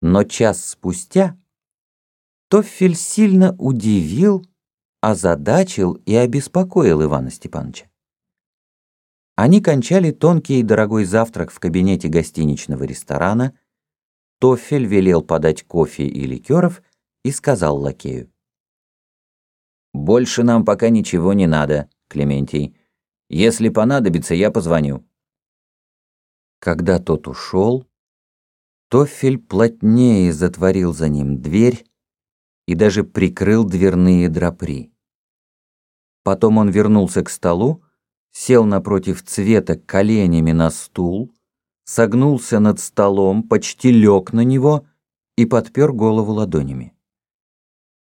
Но час спустя Тофель сильно удивил, озадачил и обеспокоил Ивана Степановича. Они кончали тонкий и дорогой завтрак в кабинете гостиничного ресторана. Тофель велел подать кофе и ликеров и сказал лакею. «Больше нам пока ничего не надо, Клементий. Если понадобится, я позвоню». Когда тот ушел, Тофель плотнее затворил за ним дверь и даже прикрыл дверные драпри. Потом он вернулся к столу, сел напротив цвета коленями на стул, согнулся над столом, почти лег на него и подпер голову ладонями.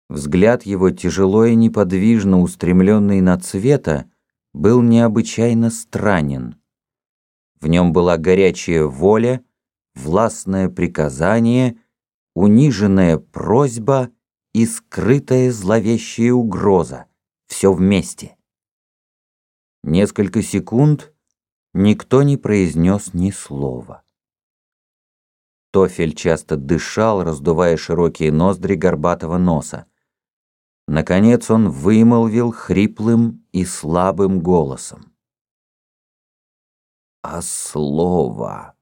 Взгляд его, тяжело и неподвижно устремленный на цвета, был необычайно странен. В нем была горячая воля, властное приказание, униженная просьба и скрытая зловещая угроза. Все вместе. Несколько секунд никто не произнес ни слова. Тофель часто дышал, раздувая широкие ноздри горбатого носа. Наконец он вымолвил хриплым и слабым голосом. «А слово?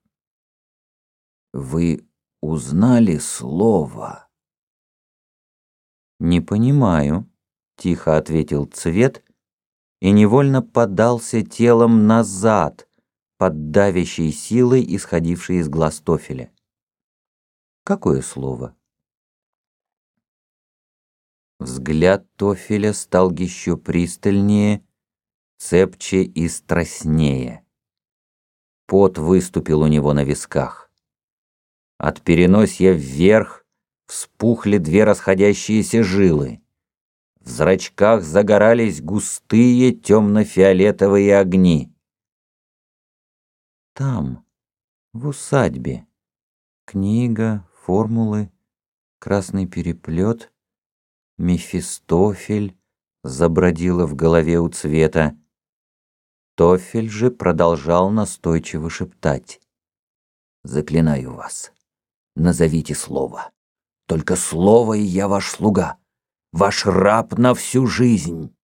Вы узнали слово?» «Не понимаю», — тихо ответил Цвет и невольно подался телом назад под давящей силой, исходившей из глаз Тофеля. «Какое слово?» Взгляд Тофеля стал еще пристальнее, цепче и страстнее. Пот выступил у него на висках. От переносья вверх вспухли две расходящиеся жилы. В зрачках загорались густые темно-фиолетовые огни. Там, в усадьбе, книга, формулы, красный переплет, Мефистофель забродило в голове у цвета. Тофель же продолжал настойчиво шептать. «Заклинаю вас, назовите слово. Только слово, и я ваш слуга, ваш раб на всю жизнь».